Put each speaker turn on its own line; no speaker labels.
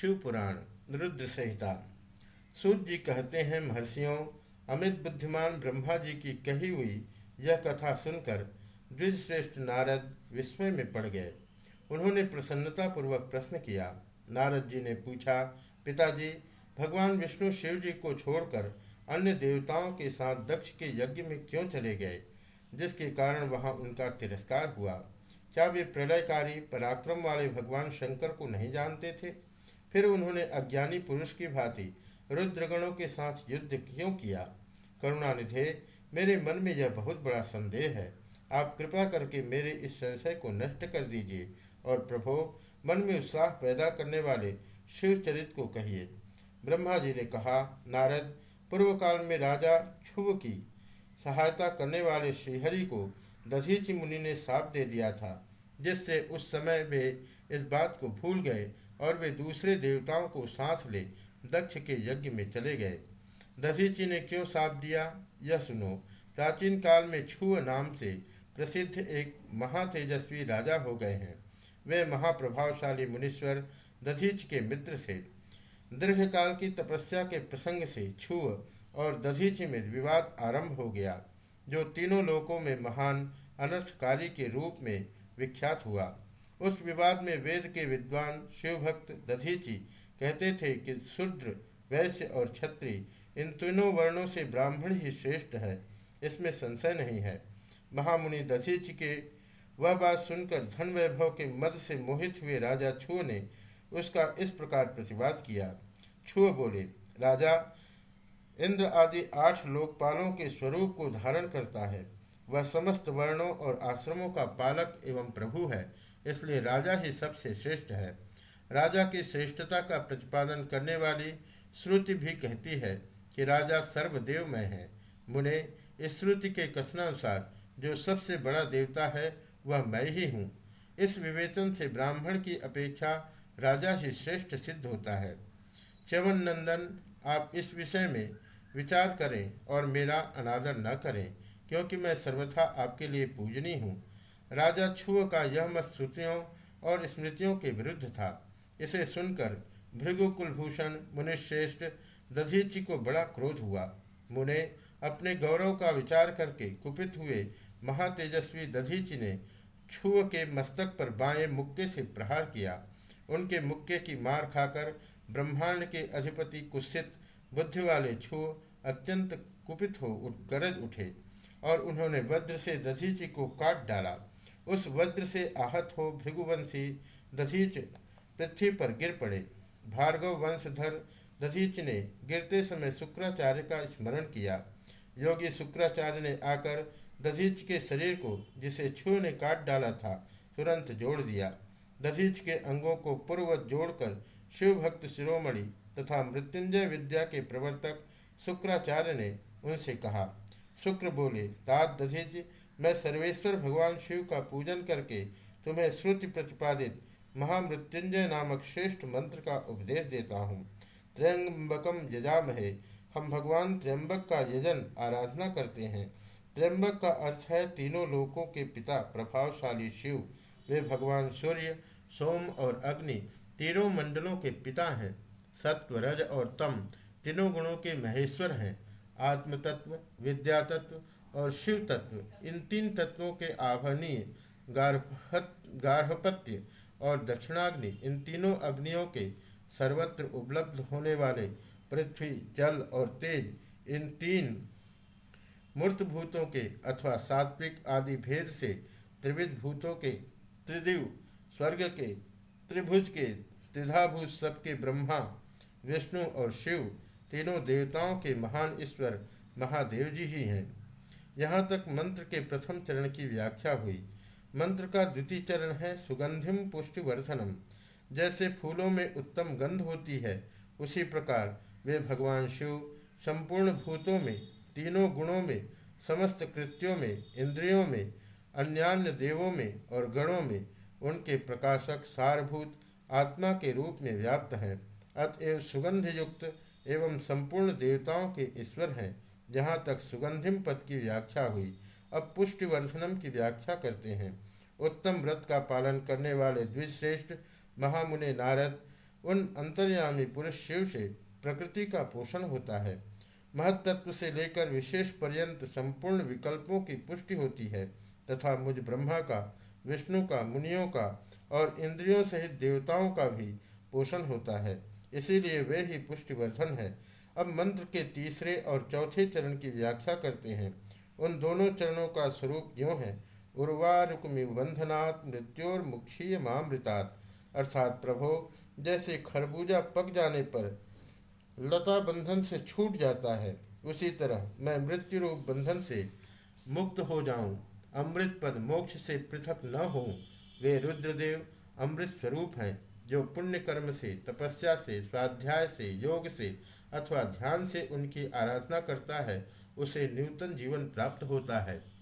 शिव पुराण रुद्र संहिता। सूत जी कहते हैं, महर्षियों, अमित बुद्धिमान ब्रह्मा जी की कही हुई यह कथा सुनकर द्विजश्रेष्ठ नारद विस्मय में पड़ गए। उन्होंने प्रसन्नतापूर्वक प्रश्न किया। नारद जी ने पूछा, पिताजी, भगवान विष्णु शिव जी को छोड़कर अन्य देवताओं के साथ दक्ष के यज्ञ में क्यों चले गए? जिसके कारण वहाँ उनका तिरस्कार हुआ। क्या वे प्रलयकारी, पराक्रम वाले भगवान शंकर को नहीं जानते थे? फिर उन्होंने अज्ञानी पुरुष की भांति रुद्रगणों के साथ युद्ध क्यों किया? करुणानिधे, मेरे मन में यह बहुत बड़ा संदेह है। आप कृपा करके मेरे इस संशय को नष्ट कर दीजिए और प्रभो, मन में उत्साह पैदा करने वाले शिव चरित को कहिए। ब्रह्मा जी ने कहा, नारद पूर्व काल में राजा क्षुभ की सहायता करने वाले श्रीहरि को दधीचि मुनि ने साप दे दिया था, जिससे उस समय वे इस बात को भूल गए और वे दूसरे देवताओं को साथ ले दक्ष के यज्ञ में चले गए। दधीचि ने क्यों साप दिया? यह सुनो, प्राचीन काल में छुअ नाम से प्रसिद्ध एक महातेजस्वी राजा हो गए हैं। वे महाप्रभावशाली मुनीश्वर दधीच के मित्र थे। दीर्घकाल की तपस्या के प्रसंग से छुअ और दधीच में विवाद आरंभ हो गया, जो तीनों लोकों में महान अनर्थकारी के रूप में विख्यात हुआ। उस विवाद में वेद के विद्वान शिवभक्त दधीची कहते थे कि शूद्र, वैश्य और छत्री इन तीनों वर्णों से ब्राह्मण ही श्रेष्ठ है, इसमें संशय नहीं है। महामुनि दधीची के वह बात सुनकर धन वैभव के मद से मोहित हुए राजा छुअ ने उसका इस प्रकार प्रतिवाद किया। छुअ बोले, राजा, इंद्र आदि आठ लोकपालों के स्वरूप को धारण करता है। वह समस्त वर्णों और आश्रमों का पालक एवं प्रभु है। इसलिए राजा ही सबसे श्रेष्ठ है। राजा की श्रेष्ठता का प्रतिपादन करने वाली श्रुति भी कहती है कि राजा सर्वदेवमय है। मुने, इस श्रुति के कथनानुसार जो सबसे बड़ा देवता है, वह मैं ही हूँ। इस विवेचन से ब्राह्मण की अपेक्षा राजा ही श्रेष्ठ सिद्ध होता है। च्यवन नंदन, आप इस विषय में विचार करें और मेरा अनादर न करें, क्योंकि मैं सर्वथा आपके लिए पूजनी हूँ। राजा छुअ का यह मत श्रुतियों और स्मृतियों के विरुद्ध था। इसे सुनकर भृगु कुलभूषण मुनिश्रेष्ठ दधीची को बड़ा क्रोध हुआ। मुने अपने गौरव का विचार करके कुपित हुए महातेजस्वी दधीची ने छुअ के मस्तक पर बाएँ मुक्के से प्रहार किया। उनके मुक्के की मार खाकर ब्रह्मांड के अधिपति कुत्सित बुद्धि वाले छुअ अत्यंत कुपित हो उठ गरज उठे और उन्होंने वज्र से दधीचि को काट डाला। उस वज्र से आहत हो भृगुवंशी दधीच पृथ्वी पर गिर पड़े। भार्गव वंशधर दधीच ने गिरते समय शुक्राचार्य का स्मरण किया। योगी शुक्राचार्य ने आकर दधीच के शरीर को, जिसे छू ने काट डाला था, तुरंत जोड़ दिया। दधीच के अंगों को पूर्ववत जोड़कर शिव भक्त शिरोमणि तथा मृत्युंजय विद्या के प्रवर्तक शुक्राचार्य ने उनसे कहा, शुक्र बोले, तात दधीज मैं सर्वेश्वर भगवान शिव का पूजन करके तुम्हें श्रुति प्रतिपादित महामृत्युंजय नामक श्रेष्ठ मंत्र का उपदेश देता हूँ। त्र्यंबकम यजामहे। हम भगवान त्र्यंबक का यजन आराधना करते हैं। त्र्यंबक का अर्थ है तीनों लोकों के पिता प्रभावशाली शिव। वे भगवान सूर्य, सोम और अग्नि तीनों मंडलों के पिता हैं। सत्व रज और तम तीनों गुणों के महेश्वर हैं। आत्म तत्व विद्या तत्व और शिव तत्व, इन तीन तत्वों के आभरणीय गार्हपत्य और दक्षिणाग्नि, इन तीनों अग्नियों के सर्वत्र उपलब्ध होने वाले पृथ्वी, जल और तेज, इन तीन मूर्त भूतों के अथवा सात्विक आदि भेद से त्रिविध भूतों के त्रिदिव, स्वर्ग के त्रिभुज के त्रिधाभुज सबके ब्रह्मा, विष्णु और शिव, तीनों देवताओं के महान ईश्वर महादेव जी ही हैं। यहाँ तक मंत्र के प्रथम चरण की व्याख्या हुई। मंत्र का द्वितीय चरण है सुगंधिम पुष्टिवर्धनम। जैसे फूलों में उत्तम गंध होती है, उसी प्रकार वे भगवान शिव, संपूर्ण भूतों में, तीनों गुणों में, समस्त कृत्यों में, इंद्रियों में, अन्यान्य देवों में और गणों में उनके प्रकाशक सारभूत आत्मा के रूप में व्याप्त हैं। अतएव सुगंध युक्त एवं संपूर्ण देवताओं के ईश्वर हैं। जहाँ तक सुगंधिम पद की व्याख्या हुई, अब पुष्टिवर्धनम की व्याख्या करते हैं। उत्तम व्रत का पालन करने वाले द्विश्रेष्ठ महामुनि नारद, उन अंतर्यामी पुरुष शिव से प्रकृति का पोषण होता है। महत्त्व से लेकर विशेष पर्यंत संपूर्ण विकल्पों की पुष्टि होती है, तथा मुझ ब्रह्मा का, विष्णु का, मुनियों का, और इंद्रियों सहित देवताओं का भी पोषण होता है। इसीलिए वे ही पुष्टिवर्धन है। अब मंत्र के तीसरे और चौथे चरण की व्याख्या करते हैं। उन दोनों चरणों का स्वरूप यूँ है। उर्वारुकमिव बंधनात् मृत्योर्मुक्षीय मामृतात् अर्थात प्रभो, जैसे खरबूजा पक जाने पर लता बंधन से छूट जाता है, उसी तरह मैं मृत्यु रूप बंधन से मुक्त हो जाऊँ। अमृत पद मोक्ष से पृथक न हो वे रुद्रदेव अमृत स्वरूप हैं। जो पुण्य कर्म से, तपस्या से, स्वाध्याय से, योग से अथवा ध्यान से उनकी आराधना करता है, उसे न्यूतन जीवन प्राप्त होता है।